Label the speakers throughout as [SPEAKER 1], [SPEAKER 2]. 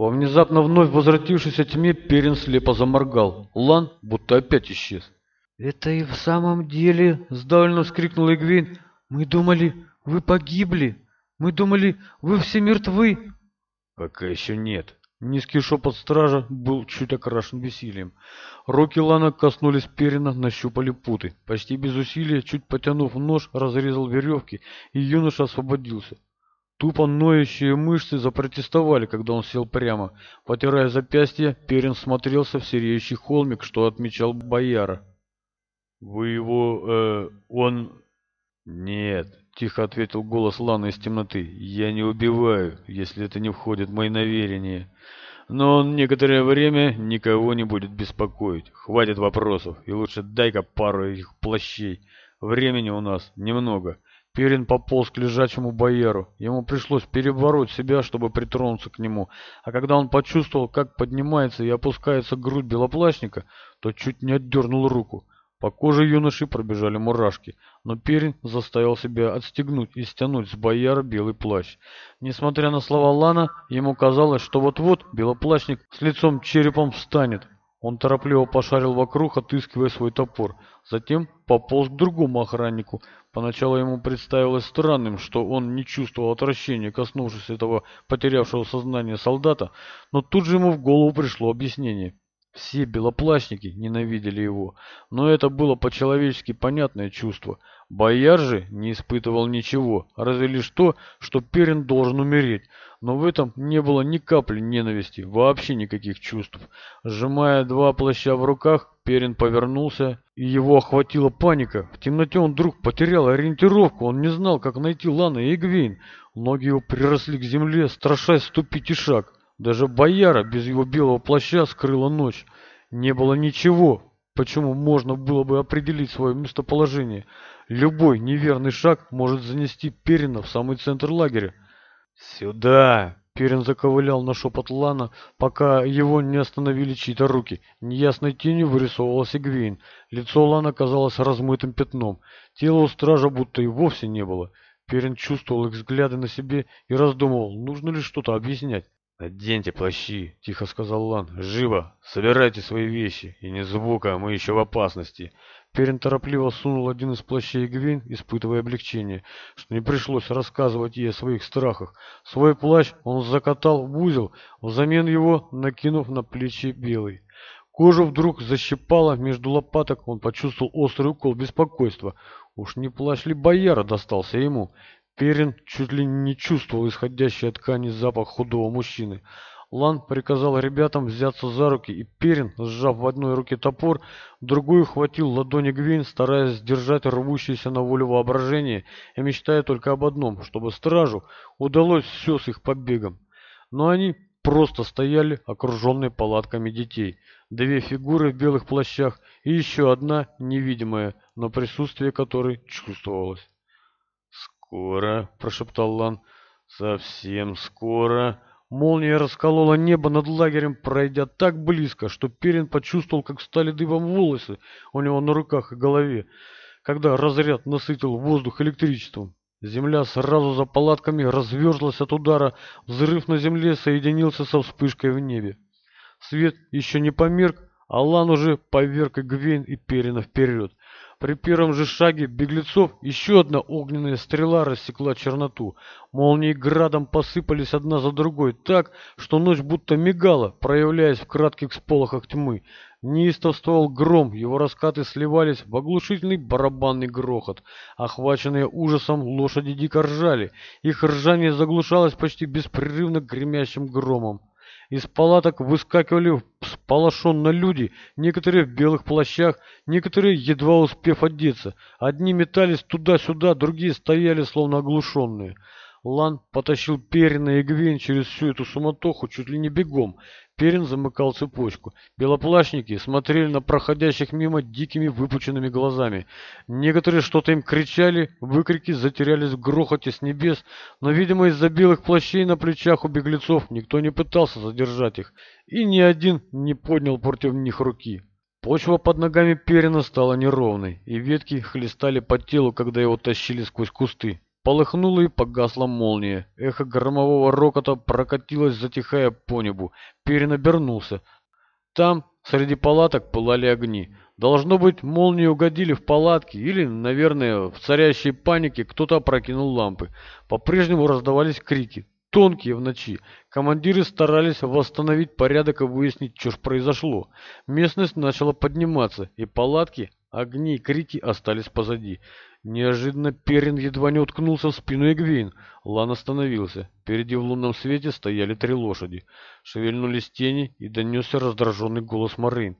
[SPEAKER 1] Во внезапно вновь возвратившейся тьме Перин слепо заморгал. Лан будто опять исчез.
[SPEAKER 2] «Это и в самом деле...» — сдавленно вскрикнул Игвейн. «Мы думали, вы погибли. Мы думали, вы все мертвы».
[SPEAKER 1] «Пока еще нет». Низкий шепот стража был чуть окрашен бессилием. Руки Лана коснулись перина, нащупали путы. Почти без усилия, чуть потянув нож, разрезал веревки, и юноша освободился. Тупо ноющие мышцы запротестовали, когда он сел прямо. Потирая запястье, Перин смотрелся в сереющий холмик, что отмечал бояра. «Вы его... э... он...» «Нет», — тихо ответил голос ланы из темноты. «Я не убиваю, если это не входит в мои наверения. Но он некоторое время никого не будет беспокоить. Хватит вопросов, и лучше дай-ка пару этих плащей. Времени у нас немного». Перин пополз к лежачему бояру. Ему пришлось перебороть себя, чтобы притронуться к нему. А когда он почувствовал, как поднимается и опускается грудь белоплащника, то чуть не отдернул руку. По коже юноши пробежали мурашки, но Перин заставил себя отстегнуть и стянуть с бояра белый плащ. Несмотря на слова Лана, ему казалось, что вот-вот белоплащник с лицом черепом встанет. Он торопливо пошарил вокруг, отыскивая свой топор. Затем пополз к другому охраннику – Поначалу ему представилось странным, что он не чувствовал отвращения, коснувшись этого потерявшего сознание солдата, но тут же ему в голову пришло объяснение. Все белоплащники ненавидели его, но это было по-человечески понятное чувство. Бояр же не испытывал ничего, разве лишь то, что Перин должен умереть, но в этом не было ни капли ненависти, вообще никаких чувств. Сжимая два плаща в руках, Перин повернулся, и его охватила паника. В темноте он вдруг потерял ориентировку, он не знал, как найти Лана и Эгвейн. Ноги его приросли к земле, страшась ступить и шаг. Даже бояра без его белого плаща скрыла ночь. Не было ничего, почему можно было бы определить свое местоположение. Любой неверный шаг может занести Перина в самый центр лагеря. «Сюда!» Перин заковылял на шепот Лана, пока его не остановили чьи-то руки. Неясной тенью вырисовывался Гвейн. Лицо Лана казалось размытым пятном. Тела у стража будто и вовсе не было. Перин чувствовал их взгляды на себе и раздумывал, нужно ли что-то объяснять. Оденьте плащи», — тихо сказал Лан. «Живо! Собирайте свои вещи! И не звука, мы еще в опасности!» Перин торопливо сунул один из плащей Гвин, испытывая облегчение, что не пришлось рассказывать ей о своих страхах. Свой плащ он закатал в узел, взамен его накинув на плечи белый. Кожу вдруг защипало между лопаток, он почувствовал острый укол беспокойства. Уж не плащ ли бояра достался ему? Перин чуть ли не чувствовал исходящий от ткани запах худого мужчины. Лан приказал ребятам взяться за руки, и Перин, сжав в одной руке топор, в другую хватил ладони Гвин, стараясь сдержать рвущееся на волю воображение и мечтая только об одном, чтобы стражу удалось все с их побегом. Но они просто стояли, окруженные палатками детей. Две фигуры в белых плащах и еще одна, невидимая, но присутствие которой чувствовалось. «Скоро», — прошептал Лан, — «совсем скоро». Молния расколола небо над лагерем, пройдя так близко, что Перин почувствовал, как стали дыбом волосы у него на руках и голове, когда разряд насытил воздух электричеством. Земля сразу за палатками разверзлась от удара, взрыв на земле соединился со вспышкой в небе. Свет еще не померк, а Лан уже поверг и Гвейн и Перина вперед. При первом же шаге беглецов еще одна огненная стрела рассекла черноту. Молнии градом посыпались одна за другой так, что ночь будто мигала, проявляясь в кратких сполохах тьмы. Неистовствовал гром, его раскаты сливались в оглушительный барабанный грохот. Охваченные ужасом, лошади дико ржали. Их ржание заглушалось почти беспрерывно гремящим громом. Из палаток выскакивали сполошенно люди, некоторые в белых плащах, некоторые едва успев одеться. Одни метались туда-сюда, другие стояли словно оглушенные. Лан потащил Перина и Гвин через всю эту суматоху чуть ли не бегом. Перин замыкал цепочку. Белоплащники смотрели на проходящих мимо дикими выпученными глазами. Некоторые что-то им кричали, выкрики затерялись в грохоте с небес, но, видимо, из-за белых плащей на плечах у беглецов никто не пытался задержать их, и ни один не поднял против них руки. Почва под ногами Перина стала неровной, и ветки хлестали по телу, когда его тащили сквозь кусты. Полыхнула и погасла молния. Эхо громового рокота прокатилось, затихая по небу. Перин обернулся. Там, среди палаток, пылали огни. Должно быть, молнии угодили в палатки, или, наверное, в царящей панике кто-то опрокинул лампы. По-прежнему раздавались крики, тонкие в ночи. Командиры старались восстановить порядок и выяснить, что ж произошло. Местность начала подниматься, и палатки Огни и крики остались позади. Неожиданно Перин едва не уткнулся в спину Эгвейн. Лан остановился. Впереди в лунном свете стояли три лошади. Шевельнулись тени, и донесся раздраженный голос Марин.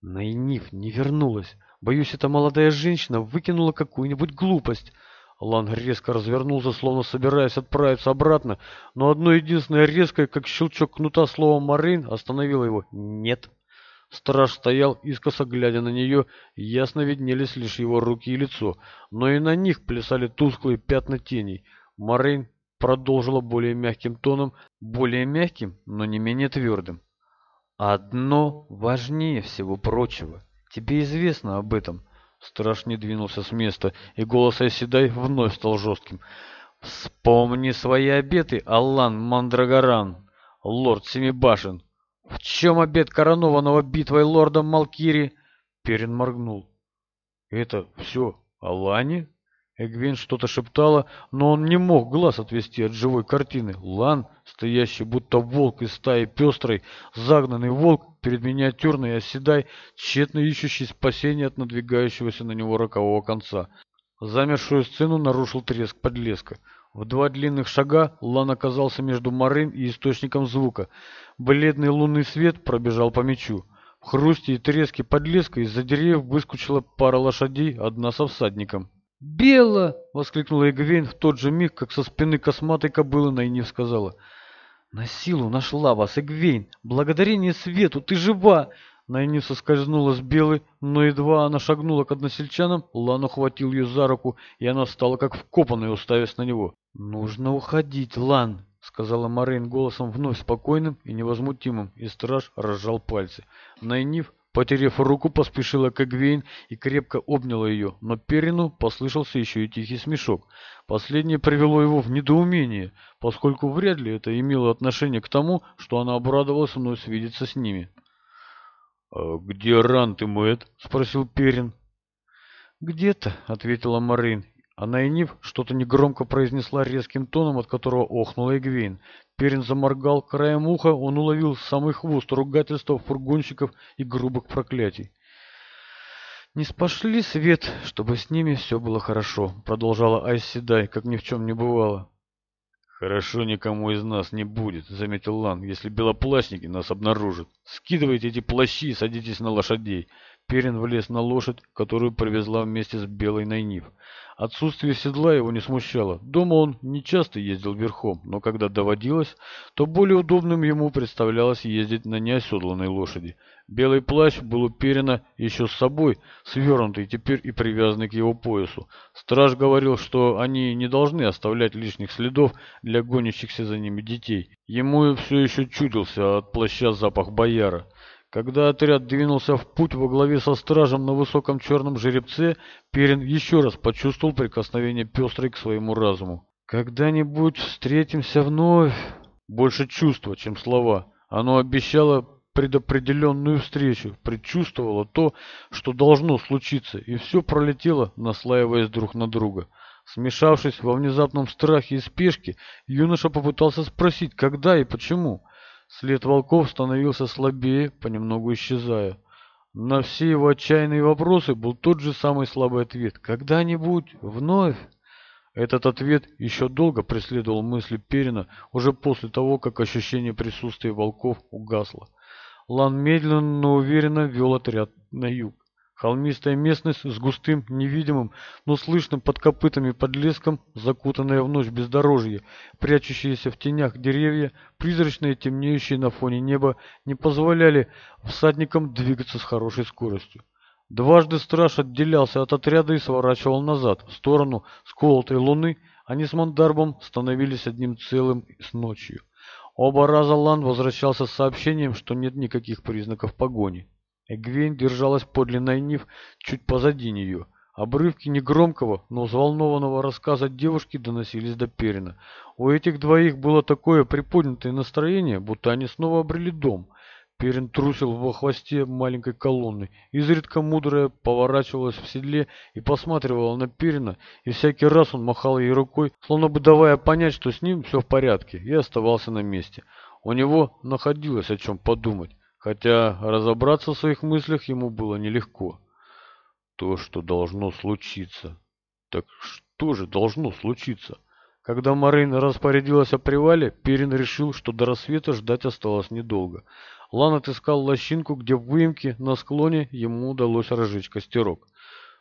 [SPEAKER 1] Найниф не вернулась. Боюсь, эта молодая женщина выкинула какую-нибудь глупость. Лан резко развернулся, словно собираясь отправиться обратно, но одно единственное резкое, как щелчок кнута, слово «Марин» остановило его. «Нет». Страж стоял, искоса глядя на нее, ясно виднелись лишь его руки и лицо, но и на них плясали тусклые пятна теней. Морейн продолжила более мягким тоном, более мягким, но не менее твердым. «Одно важнее всего прочего. Тебе известно об этом». Страж не двинулся с места, и голос Айседай вновь стал жестким. «Вспомни свои обеты, Аллан Мандрагоран, лорд Семибашен!» «В чем обед коронованного битвой лорда Малкири?» Перин моргнул. «Это все о Эгвин что-то шептала, но он не мог глаз отвести от живой картины. Лан, стоящий будто волк из стаи пестрой, загнанный волк перед миниатюрной оседай, тщетно ищущий спасения от надвигающегося на него рокового конца. Замершую сцену нарушил треск подлеска. В два длинных шага Лан оказался между Марин и источником звука. Бледный лунный свет пробежал по мечу. В хрусте и треске подлеска из-за деревьев выскучила пара лошадей, одна со всадником. «Бела!» — воскликнула Эгвейн в тот же миг, как со спины косматой кобылы Найниф сказала. «На силу нашла вас, Эгвейн! Благодарение свету, ты жива! Найниса скользнула с белой, но едва она шагнула к односельчанам, Лан ухватил ее за руку, и она стала как вкопанная, уставясь на него. «Нужно уходить, Лан!» — сказала Морейн голосом вновь спокойным и невозмутимым, и страж разжал пальцы. Найниф, потеряв руку, поспешила к Эгвейн и крепко обняла ее, но Перину послышался еще и тихий смешок. Последнее привело его в недоумение, поскольку вряд ли это имело отношение к тому, что она обрадовалась вновь видеться с ними. А, «Где Рант и моет?» — спросил Перин. «Где-то», — ответила Марин. Она и Нив что-то негромко произнесла резким тоном, от которого охнула Эгвейн. Перин заморгал краем уха, он уловил самый хвост ругательства фургонщиков и грубых проклятий. «Не спошли свет, чтобы с ними все было хорошо», — продолжала Айси Дай, как ни в чем не бывало. «Хорошо никому из нас не будет», — заметил Лан, — «если белопластники нас обнаружат. Скидывайте эти плащи и садитесь на лошадей. Перин влез на лошадь, которую привезла вместе с Белой Найнив. Отсутствие седла его не смущало. Дома он нечасто ездил верхом, но когда доводилось, то более удобным ему представлялось ездить на неоседланной лошади. Белый плащ был у Перина еще с собой, свернутый теперь и привязанный к его поясу. Страж говорил, что они не должны оставлять лишних следов для гонящихся за ними детей. Ему все еще чудился от плаща запах бояра. Когда отряд двинулся в путь во главе со стражем на высоком черном жеребце, Перин еще раз почувствовал прикосновение пестрой к своему разуму. «Когда-нибудь встретимся вновь!» Больше чувства, чем слова. Оно обещало предопределенную встречу, предчувствовало то, что должно случиться, и все пролетело, наслаиваясь друг на друга. Смешавшись во внезапном страхе и спешке, юноша попытался спросить, когда и почему – След волков становился слабее, понемногу исчезая. На все его отчаянные вопросы был тот же самый слабый ответ «Когда-нибудь? Вновь?» Этот ответ еще долго преследовал мысли Перина, уже после того, как ощущение присутствия волков угасло. Лан медленно, но уверенно вел отряд на юг. Холмистая местность с густым, невидимым, но слышным под копытами подлеском, закутанная в ночь бездорожье, прячущиеся в тенях деревья, призрачные, темнеющие на фоне неба, не позволяли всадникам двигаться с хорошей скоростью. Дважды страж отделялся от отряда и сворачивал назад, в сторону сколотой луны, они с Мандарбом становились одним целым с ночью. Оба раза Лан возвращался с сообщением, что нет никаких признаков погони. Эгвейн держалась подлинной Нив чуть позади нее. Обрывки негромкого, но взволнованного рассказа девушки доносились до Перина. У этих двоих было такое приподнятое настроение, будто они снова обрели дом. Перин трусил во хвосте маленькой колонны. Изредка мудрая поворачивалась в седле и посматривала на Перина, и всякий раз он махал ей рукой, словно бы давая понять, что с ним все в порядке, и оставался на месте. У него находилось о чем подумать хотя разобраться в своих мыслях ему было нелегко. То, что должно случиться. Так что же должно случиться? Когда Марин распорядилась о привале, Перин решил, что до рассвета ждать осталось недолго. Лан отыскал лощинку, где в выемке на склоне ему удалось разжечь костерок.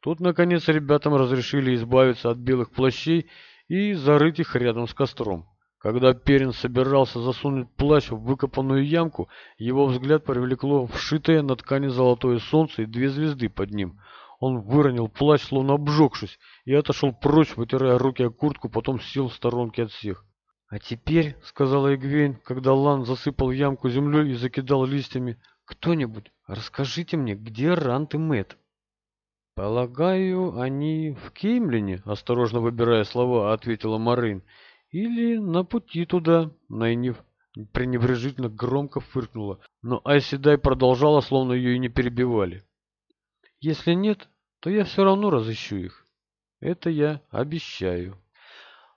[SPEAKER 1] Тут, наконец, ребятам разрешили избавиться от белых плащей и зарыть их рядом с костром. Когда Перин собирался засунуть плащ в выкопанную ямку, его взгляд привлекло вшитое на ткани золотое солнце и две звезды под ним. Он выронил плащ, словно обжегшись, и отошел прочь, вытирая руки о куртку, потом сел в сторонке от всех. «А теперь», — сказала Эгвейн, когда Лан засыпал ямку землей и закидал листьями, — «кто-нибудь, расскажите мне, где Рант и Мэтт?» «Полагаю, они в Кеймлине», — осторожно выбирая слова, ответила Марин или на пути туда, Найниф пренебрежительно громко фыркнула, но Айседай продолжала, словно ее и не перебивали. «Если нет, то я все равно разыщу их. Это я обещаю».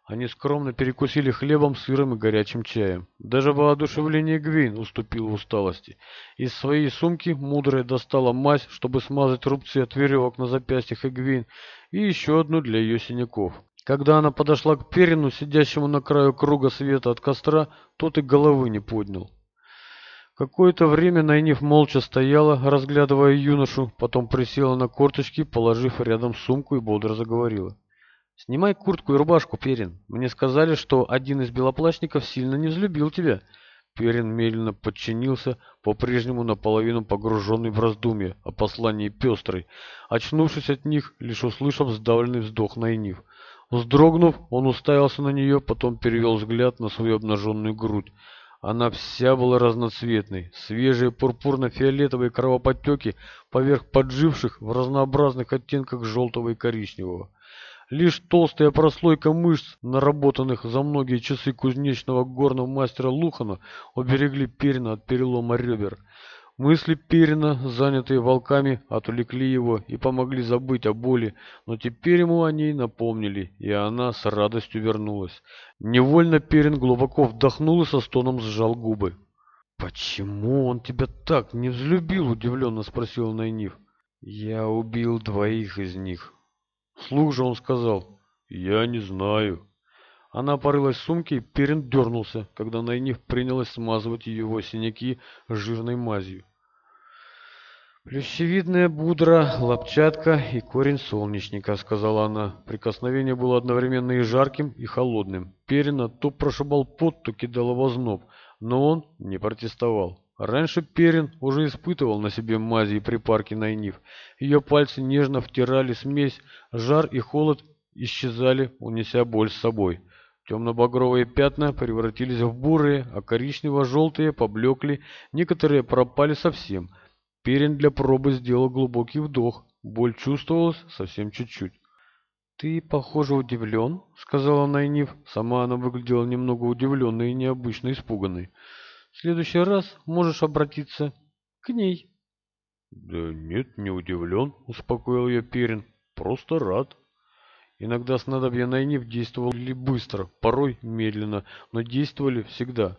[SPEAKER 1] Они скромно перекусили хлебом, сыром и горячим чаем. Даже воодушевление Гвейн уступило усталости. Из своей сумки мудрая достала мазь, чтобы смазать рубцы от веревок на запястьях и Гвейн, и еще одну для ее синяков. Когда она подошла к Перину, сидящему на краю круга света от костра, тот и головы не поднял. Какое-то время Найниф молча стояла, разглядывая юношу, потом присела на корточки, положив рядом сумку и бодро заговорила. «Снимай куртку и рубашку, Перин. Мне сказали, что один из белоплащников сильно не взлюбил тебя». Перин медленно подчинился, по-прежнему наполовину погруженный в раздумья о послании пестрой, очнувшись от них, лишь услышав сдавленный вздох Найниф. Вздрогнув, он уставился на нее, потом перевел взгляд на свою обнаженную грудь. Она вся была разноцветной. Свежие пурпурно-фиолетовые кровоподтеки поверх подживших в разнообразных оттенках желтого и коричневого. Лишь толстая прослойка мышц, наработанных за многие часы кузнечного горного мастера Лухана, уберегли перина от перелома ребер мысли Перина, занятые волками, отвлекли его и помогли забыть о боли, но теперь ему о ней напомнили, и она с радостью вернулась. Невольно Перин глубоко вдохнул и со стоном сжал губы. «Почему он тебя так не взлюбил?» – удивленно спросил Найниф. «Я убил двоих из них». Слух же он сказал, «Я не знаю». Она порылась в сумке, и Перин дернулся, когда Найниф принялась смазывать его синяки жирной мазью. «Плющевидная будра, лопчатка и корень солнечника», — сказала она. Прикосновение было одновременно и жарким, и холодным. Перина то прошибал пот, то кидала в но он не протестовал. Раньше Перин уже испытывал на себе мази и припарки Найниф. Ее пальцы нежно втирали смесь, жар и холод исчезали, унеся боль с собой. Темно-багровые пятна превратились в бурые, а коричнево-желтые поблекли, некоторые пропали совсем — Перин для пробы сделал глубокий вдох. Боль чувствовалась совсем чуть-чуть. «Ты, похоже, удивлен», — сказала Найниф. Сама она выглядела немного удивленной и необычно испуганной. «В следующий раз можешь обратиться к ней». «Да нет, не удивлен», — успокоил ее Перин. «Просто рад». Иногда снадобья Найниф действовали быстро, порой медленно, но действовали всегда.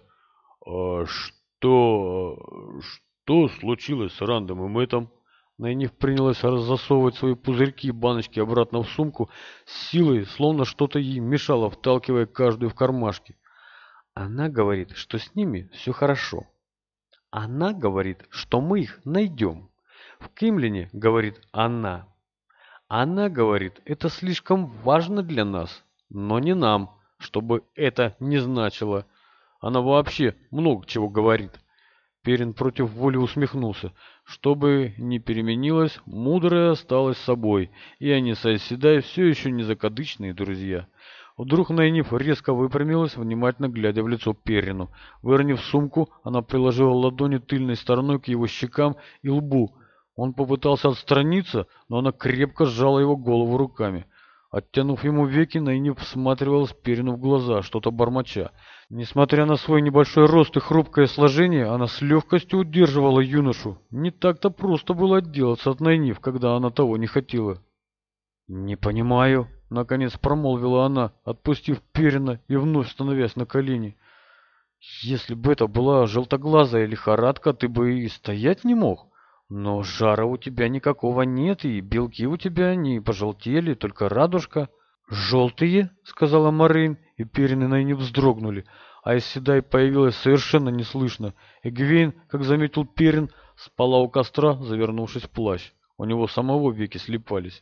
[SPEAKER 1] «А что... что...» Что случилось с Рандом и Мэттом. Найниф принялась засовывать свои пузырьки и баночки обратно в сумку с силой, словно что-то ей мешало, вталкивая каждую в кармашки. Она говорит, что с ними все хорошо. Она говорит, что мы их найдем. В Кимлине, говорит она. Она говорит, это слишком важно для нас, но не нам, чтобы это не значило. Она вообще много чего говорит. Перин против воли усмехнулся. Что бы ни переменилось, мудрое осталось собой, и они с Айседай все еще незакадычные друзья. Вдруг Найниф резко выпрямилась, внимательно глядя в лицо Перину. Выронив сумку, она приложила ладони тыльной стороной к его щекам и лбу. Он попытался отстраниться, но она крепко сжала его голову руками. Оттянув ему веки, Найни всматривалась, в глаза, что-то бормоча. Несмотря на свой небольшой рост и хрупкое сложение, она с легкостью удерживала юношу. Не так-то просто было отделаться от Найнив, когда она того не хотела. «Не понимаю», — наконец промолвила она, отпустив Перина и вновь становясь на колени. «Если бы это была желтоглазая лихорадка, ты бы и стоять не мог». Но жара у тебя никакого нет, и белки у тебя не пожелтели, только радужка. «Желтые?» — сказала Марин, и перины на не вздрогнули. А из Седай появилась совершенно неслышно. Эгвейн, как заметил Перин, спала у костра, завернувшись в плащ. У него самого веки слепались.